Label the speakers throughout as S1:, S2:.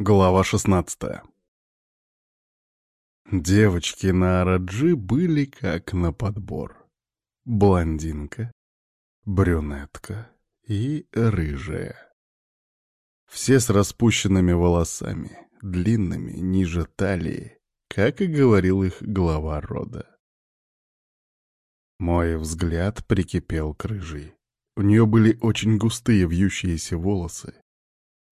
S1: Глава 16 Девочки на Араджи были как на подбор. Блондинка, брюнетка и рыжая. Все с распущенными волосами, длинными, ниже талии, как и говорил их глава рода. Мой взгляд прикипел к рыжей. У нее были очень густые вьющиеся волосы,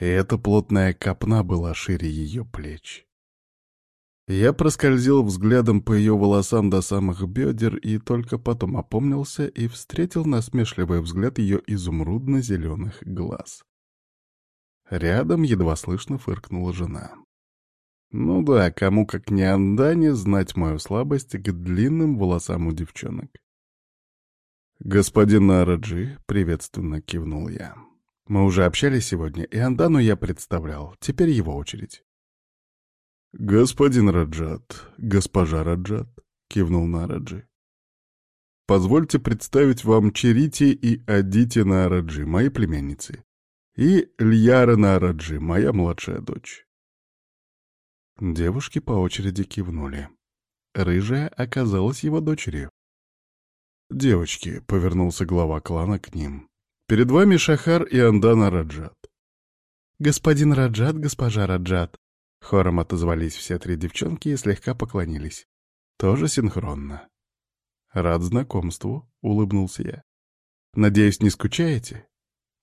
S1: и эта плотная копна была шире ее плеч. Я проскользил взглядом по ее волосам до самых бедер и только потом опомнился и встретил насмешливый взгляд ее изумрудно-зеленых глаз. Рядом едва слышно фыркнула жена. Ну да, кому как не Андане знать мою слабость к длинным волосам у девчонок. «Господин Нараджи», — приветственно кивнул я. Мы уже общались сегодня, и Андану я представлял. Теперь его очередь. «Господин Раджат, госпожа Раджат», — кивнул Нараджи. «Позвольте представить вам Черити и Адити Нараджи, мои племянницы, и Льяра Нараджи, моя младшая дочь». Девушки по очереди кивнули. Рыжая оказалась его дочерью. «Девочки», — повернулся глава клана к ним, Перед вами Шахар и Андана Раджат. «Господин Раджат, госпожа Раджат!» Хором отозвались все три девчонки и слегка поклонились. Тоже синхронно. «Рад знакомству», — улыбнулся я. «Надеюсь, не скучаете?»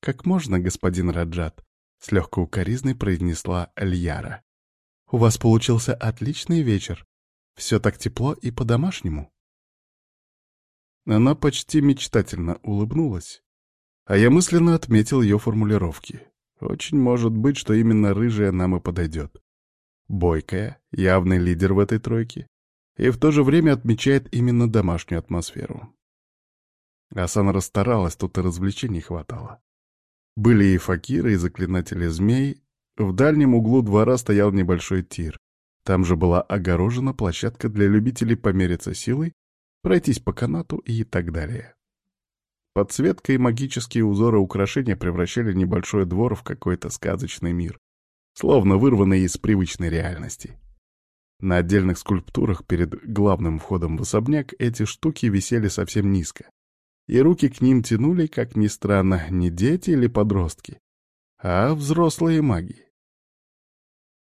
S1: «Как можно, господин Раджат?» — с легкой укоризной произнесла Льяра. «У вас получился отличный вечер. Все так тепло и по-домашнему». Она почти мечтательно улыбнулась, а я мысленно отметил ее формулировки. Очень может быть, что именно рыжая нам и подойдет. Бойкая, явный лидер в этой тройке, и в то же время отмечает именно домашнюю атмосферу. Асана расстаралась, тут и развлечений хватало. Были и факиры, и заклинатели змей. В дальнем углу двора стоял небольшой тир. Там же была огорожена площадка для любителей помериться силой, пройтись по канату и так далее. Подсветка и магические узоры украшения превращали небольшой двор в какой-то сказочный мир, словно вырванный из привычной реальности. На отдельных скульптурах перед главным входом в особняк эти штуки висели совсем низко, и руки к ним тянули, как ни странно, не дети или подростки, а взрослые маги.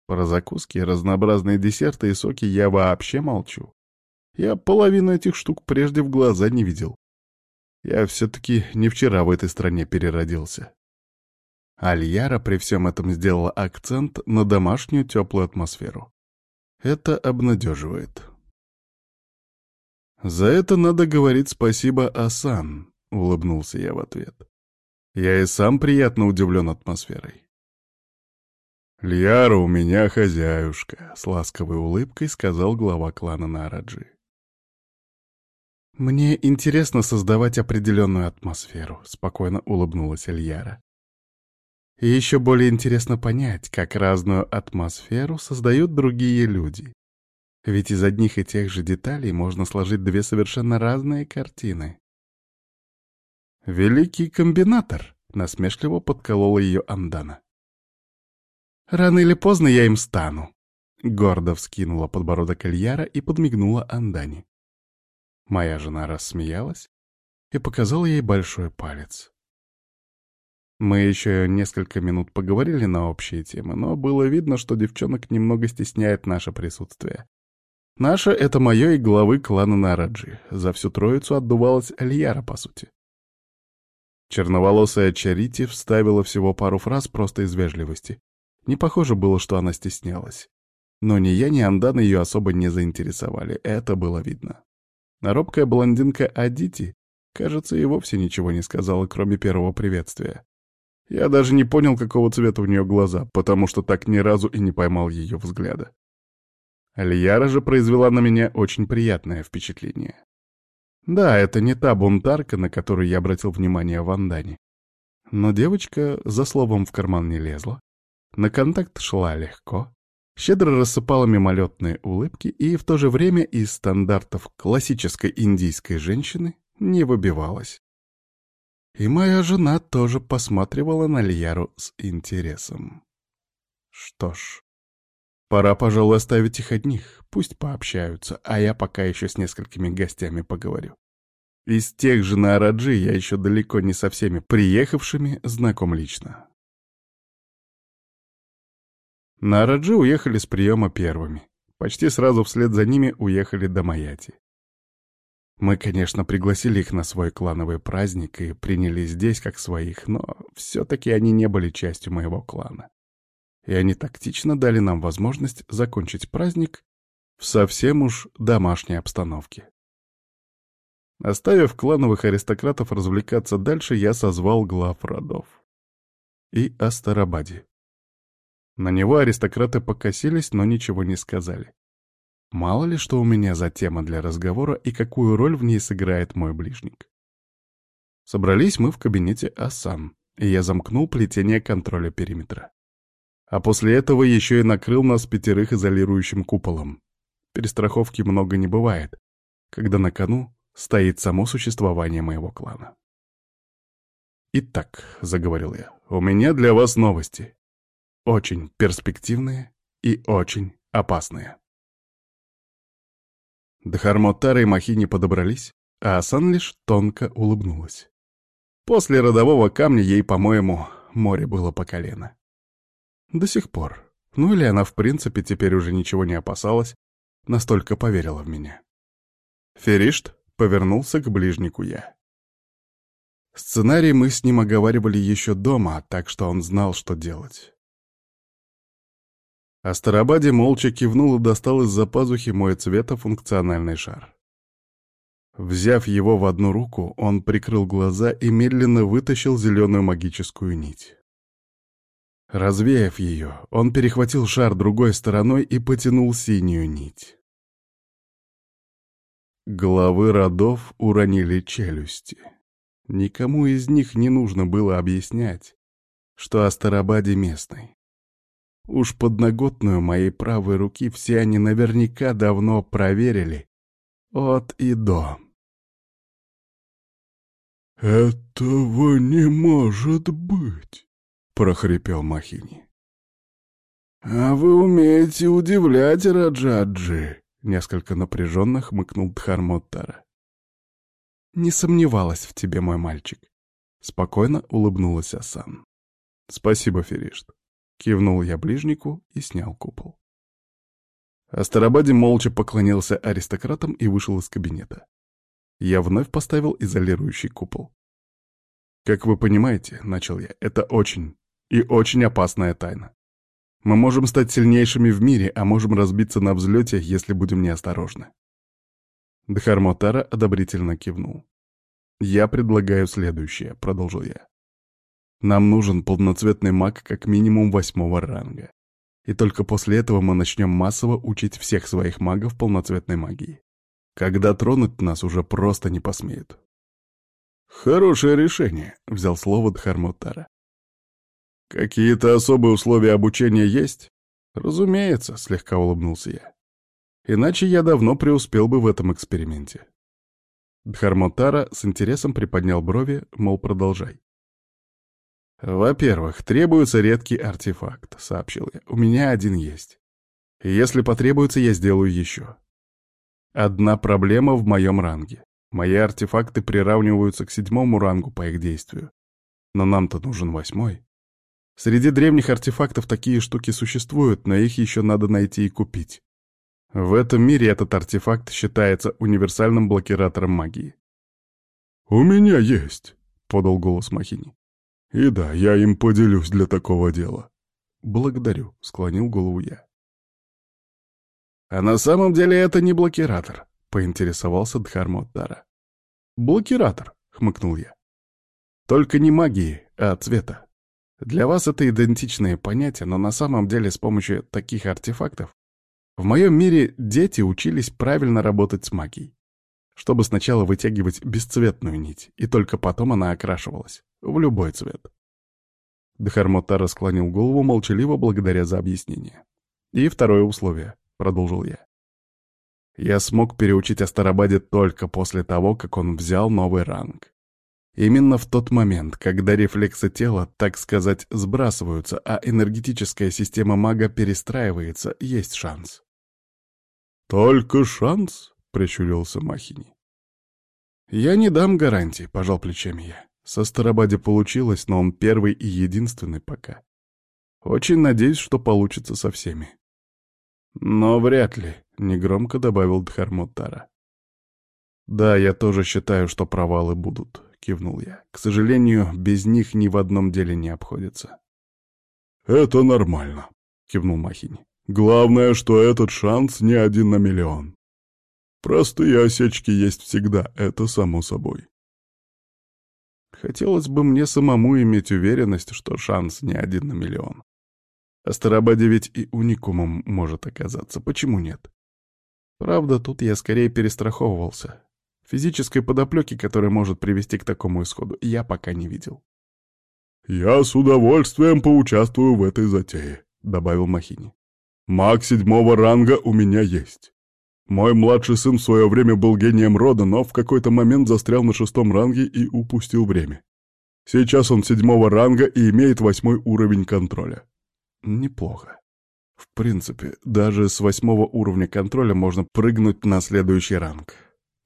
S1: Про закуски, разнообразные десерты и соки я вообще молчу. Я половину этих штук прежде в глаза не видел. Я все-таки не вчера в этой стране переродился. Альяра при всем этом сделала акцент на домашнюю теплую атмосферу. Это обнадеживает. «За это надо говорить спасибо, Асан», — улыбнулся я в ответ. «Я и сам приятно удивлен атмосферой». «Льяра у меня хозяюшка», — с ласковой улыбкой сказал глава клана Нараджи. «Мне интересно создавать определенную атмосферу», — спокойно улыбнулась Эльяра. «И еще более интересно понять, как разную атмосферу создают другие люди. Ведь из одних и тех же деталей можно сложить две совершенно разные картины». «Великий комбинатор», — насмешливо подколола ее Андана. «Рано или поздно я им стану», — гордо вскинула подбородок Ильяра и подмигнула Андане. Моя жена рассмеялась и показала ей большой палец. Мы еще несколько минут поговорили на общие темы, но было видно, что девчонок немного стесняет наше присутствие. Наше — это мое и главы клана Нараджи. За всю троицу отдувалась Альяра, по сути. Черноволосая Чарити вставила всего пару фраз просто из вежливости. Не похоже было, что она стеснялась. Но ни я, ни Андан ее особо не заинтересовали, это было видно. А робкая блондинка Адити, кажется, и вовсе ничего не сказала, кроме первого приветствия. Я даже не понял, какого цвета у нее глаза, потому что так ни разу и не поймал ее взгляда. Льяра же произвела на меня очень приятное впечатление. Да, это не та бунтарка, на которую я обратил внимание в Андане. Но девочка за словом в карман не лезла. На контакт шла легко, щедро рассыпала мимолетные улыбки и в то же время из стандартов классической индийской женщины не выбивалась. И моя жена тоже посматривала на Льяру с интересом. Что ж, пора, пожалуй, оставить их одних, пусть пообщаются, а я пока еще с несколькими гостями поговорю. Из тех же на Араджи я еще далеко не со всеми приехавшими знаком лично. На Араджи уехали с приема первыми. Почти сразу вслед за ними уехали до Маяти. Мы, конечно, пригласили их на свой клановый праздник и приняли здесь как своих, но все-таки они не были частью моего клана. И они тактично дали нам возможность закончить праздник в совсем уж домашней обстановке. Оставив клановых аристократов развлекаться дальше, я созвал глав родов. И Астарабаде. На него аристократы покосились, но ничего не сказали. Мало ли, что у меня за тема для разговора и какую роль в ней сыграет мой ближник. Собрались мы в кабинете Асан, и я замкнул плетение контроля периметра. А после этого еще и накрыл нас пятерых изолирующим куполом. Перестраховки много не бывает, когда на кону стоит само существование моего клана. «Итак», — заговорил я, — «у меня для вас новости. Очень перспективные и очень опасные». Дхармотара и Махини подобрались, а Асан лишь тонко улыбнулась. После родового камня ей, по-моему, море было по колено. До сих пор. Ну или она, в принципе, теперь уже ничего не опасалась, настолько поверила в меня. Феришт Повернулся к ближнику я. Сценарий мы с ним оговаривали еще дома, так что он знал, что делать. Астарабаде молча кивнул и достал из-за пазухи мой цвета функциональный шар. Взяв его в одну руку, он прикрыл глаза и медленно вытащил зеленую магическую нить. Развеяв ее, он перехватил шар другой стороной и потянул синюю нить. Главы родов уронили челюсти. Никому из них не нужно было объяснять, что Астарабаде местный. Уж подноготную моей правой руки все они наверняка давно проверили от и до.
S2: «Этого не может быть!» — прохрипел Махини.
S1: «А вы умеете удивлять, Раджаджи!» Несколько напряженно хмыкнул Дхармоттара. «Не сомневалась в тебе, мой мальчик», — спокойно улыбнулась Асан. «Спасибо, Феришт», — кивнул я ближнику и снял купол. Астарабаде молча поклонился аристократам и вышел из кабинета. Я вновь поставил изолирующий купол. «Как вы понимаете, — начал я, — это очень и очень опасная тайна. Мы можем стать сильнейшими в мире, а можем разбиться на взлете, если будем неосторожны. Дхармотара одобрительно кивнул. «Я предлагаю следующее», — продолжил я. «Нам нужен полноцветный маг как минимум восьмого ранга. И только после этого мы начнем массово учить всех своих магов полноцветной магии. Когда тронуть нас уже просто не посмеют». «Хорошее решение», — взял слово Дхармотара. «Какие-то особые условия обучения есть?» «Разумеется», — слегка улыбнулся я. «Иначе я давно преуспел бы в этом эксперименте». Дхармотара с интересом приподнял брови, мол, продолжай. «Во-первых, требуется редкий артефакт», — сообщил я. «У меня один есть. если потребуется, я сделаю еще. Одна проблема в моем ранге. Мои артефакты приравниваются к седьмому рангу по их действию. Но нам-то нужен восьмой. Среди древних артефактов такие штуки существуют, но их еще надо найти и купить. В этом мире этот артефакт считается универсальным блокиратором магии.
S2: «У меня есть», — подал голос Махини. «И да, я им поделюсь для такого дела».
S1: «Благодарю», — склонил голову я. «А на самом деле это не блокиратор», — поинтересовался Дхармоттара. «Блокиратор», — хмыкнул я. «Только не магии, а цвета. Для вас это идентичные понятия, но на самом деле с помощью таких артефактов в моем мире дети учились правильно работать с магией, чтобы сначала вытягивать бесцветную нить, и только потом она окрашивалась в любой цвет. Дхармота расклонил голову молчаливо благодаря за объяснение. «И второе условие», — продолжил я. «Я смог переучить Астарабаде только после того, как он взял новый ранг. Именно в тот момент, когда рефлексы тела, так сказать, сбрасываются, а энергетическая система мага перестраивается, есть шанс.
S2: «Только шанс?» — прищурился Махини.
S1: «Я не дам гарантии», — пожал плечами я. Со Старобади получилось, но он первый и единственный пока. Очень надеюсь, что получится со всеми. «Но вряд ли», — негромко добавил Дхармоттара. «Да, я тоже считаю, что провалы будут», — кивнул я. «К сожалению, без них ни в одном деле не обходится».
S2: «Это нормально», — кивнул Махини. «Главное, что этот шанс не один на миллион. Простые осечки есть всегда, это само собой».
S1: Хотелось бы мне самому иметь уверенность, что шанс не один на миллион. Астарабаде ведь и уникумом может оказаться, почему нет? Правда, тут я скорее перестраховывался. Физической подоплеки, которая может привести к такому исходу, я пока не видел.
S2: «Я с удовольствием поучаствую в этой затее», — добавил Махини. «Маг седьмого ранга у меня есть. Мой младший сын в свое время был гением рода, но в какой-то момент застрял на шестом ранге и упустил время. Сейчас он седьмого ранга и имеет восьмой уровень контроля.
S1: Неплохо. В принципе, даже с восьмого уровня контроля можно прыгнуть на следующий ранг.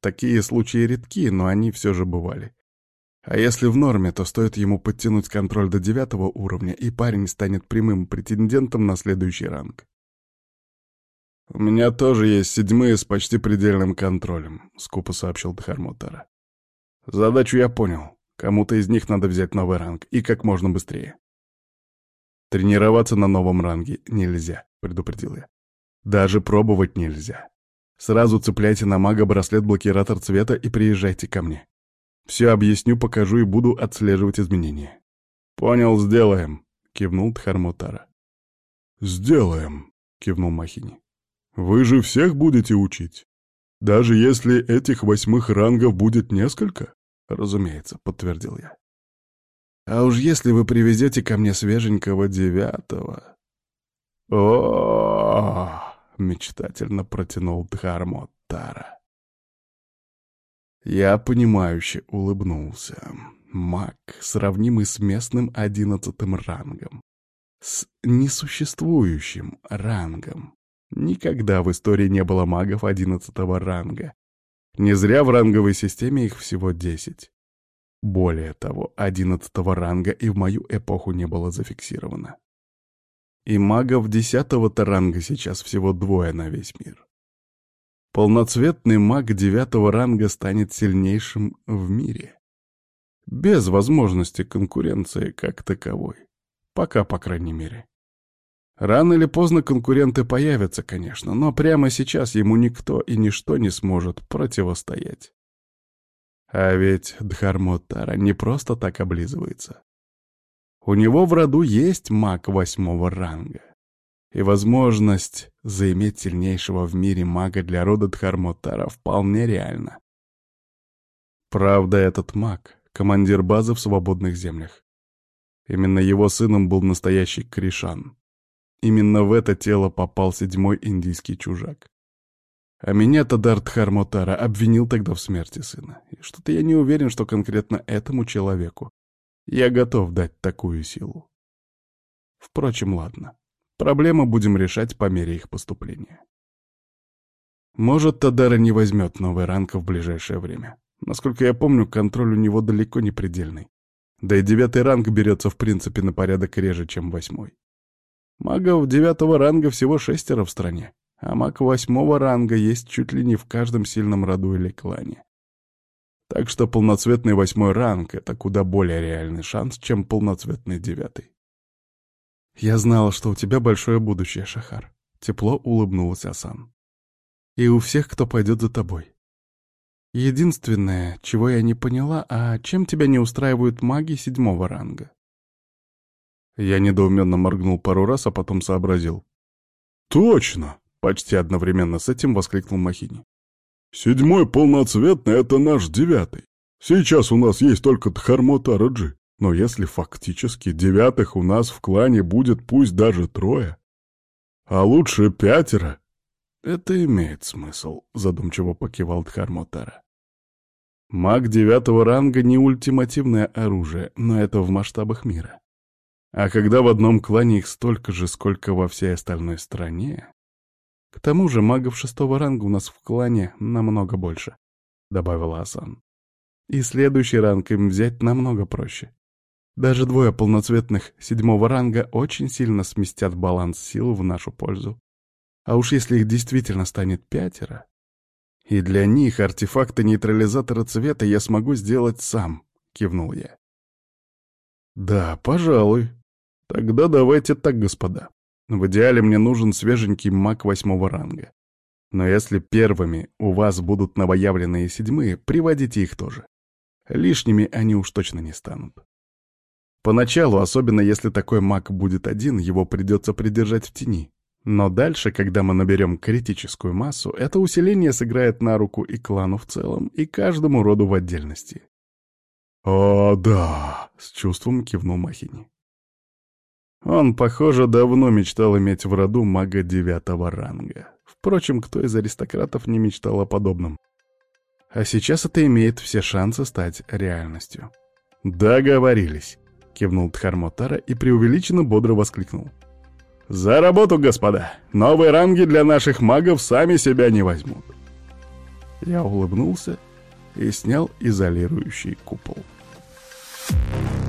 S1: Такие случаи редки, но они все же бывали. А если в норме, то стоит ему подтянуть контроль до девятого уровня, и парень станет прямым претендентом на следующий ранг. «У меня тоже есть седьмые с почти предельным контролем», — скупо сообщил Дхармотара. «Задачу я понял. Кому-то из них надо взять новый ранг, и как можно быстрее. Тренироваться на новом ранге нельзя, предупредил я. Даже пробовать нельзя. Сразу цепляйте на мага браслет-блокиратор цвета и приезжайте ко мне. Все объясню, покажу и буду отслеживать изменения. Понял, сделаем, кивнул Тхармутара.
S2: Сделаем, кивнул Махини. Вы же всех будете учить. Даже если этих восьмых рангов будет несколько?
S1: Разумеется, подтвердил я. А уж если вы привезете ко мне свеженького девятого... о мечтательно протянул Дхармоттара. Я понимающе улыбнулся. Маг, сравнимый с местным одиннадцатым рангом. С несуществующим рангом. Никогда в истории не было магов одиннадцатого ранга. Не зря в ранговой системе их всего десять. Более того, одиннадцатого ранга и в мою эпоху не было зафиксировано. И магов десятого-то ранга сейчас всего двое на весь мир. Полноцветный маг девятого ранга станет сильнейшим в мире. Без возможности конкуренции как таковой. Пока, по крайней мере. Рано или поздно конкуренты появятся, конечно, но прямо сейчас ему никто и ничто не сможет противостоять. А ведь Дхармотара не просто так облизывается. У него в роду есть маг восьмого ранга. И возможность заиметь сильнейшего в мире мага для рода Дхармотара вполне реальна. Правда, этот маг — командир базы в свободных землях. Именно его сыном был настоящий Кришан. Именно в это тело попал седьмой индийский чужак. А меня Тадарт Хармотара обвинил тогда в смерти сына. И что-то я не уверен, что конкретно этому человеку я готов дать такую силу. Впрочем, ладно. Проблемы будем решать по мере их поступления. Может, Тадара не возьмет новый ранг в ближайшее время. Насколько я помню, контроль у него далеко не предельный. Да и девятый ранг берется в принципе на порядок реже, чем восьмой. Магов девятого ранга всего шестеро в стране а маг восьмого ранга есть чуть ли не в каждом сильном роду или клане. Так что полноцветный восьмой ранг — это куда более реальный шанс, чем полноцветный девятый. «Я знала, что у тебя большое будущее, Шахар», — тепло улыбнулась Асан. «И у всех, кто пойдет за тобой. Единственное, чего я не поняла, а чем тебя не устраивают маги седьмого ранга?» Я недоуменно моргнул пару раз, а потом сообразил.
S2: «Точно!
S1: Почти одновременно с этим воскликнул Махини.
S2: «Седьмой полноцветный — это наш девятый. Сейчас у нас есть только Тхармотараджи, но если фактически девятых у нас в клане будет пусть даже трое, а лучше пятеро...»
S1: «Это имеет смысл», — задумчиво покивал Дхармотара. Маг девятого ранга не ультимативное оружие, но это в масштабах мира. А когда в одном клане их столько же, сколько во всей остальной стране... К тому же магов шестого ранга у нас в клане намного больше, — добавила Асан. И следующий ранг им взять намного проще. Даже двое полноцветных седьмого ранга очень сильно сместят баланс сил в нашу пользу. А уж если их действительно станет пятеро... И для них артефакты нейтрализатора цвета я смогу сделать сам, — кивнул я. Да, пожалуй, Тогда давайте так, господа. В идеале мне нужен свеженький маг восьмого ранга. Но если первыми у вас будут новоявленные седьмые, приводите их тоже. Лишними они уж точно не станут. Поначалу, особенно если такой маг будет один, его придется придержать в тени. Но дальше, когда мы наберем критическую массу, это усиление сыграет на руку и клану в целом, и каждому роду в отдельности.
S2: «О, да!» — с чувством кивнул Махини.
S1: Он, похоже, давно мечтал иметь в роду мага девятого ранга. Впрочем, кто из аристократов не мечтал о подобном? А сейчас это имеет все шансы стать реальностью. «Договорились», — кивнул Тхармотара и преувеличенно бодро воскликнул. «За работу, господа! Новые ранги для наших магов сами себя не возьмут!» Я улыбнулся и снял изолирующий купол. Thank you.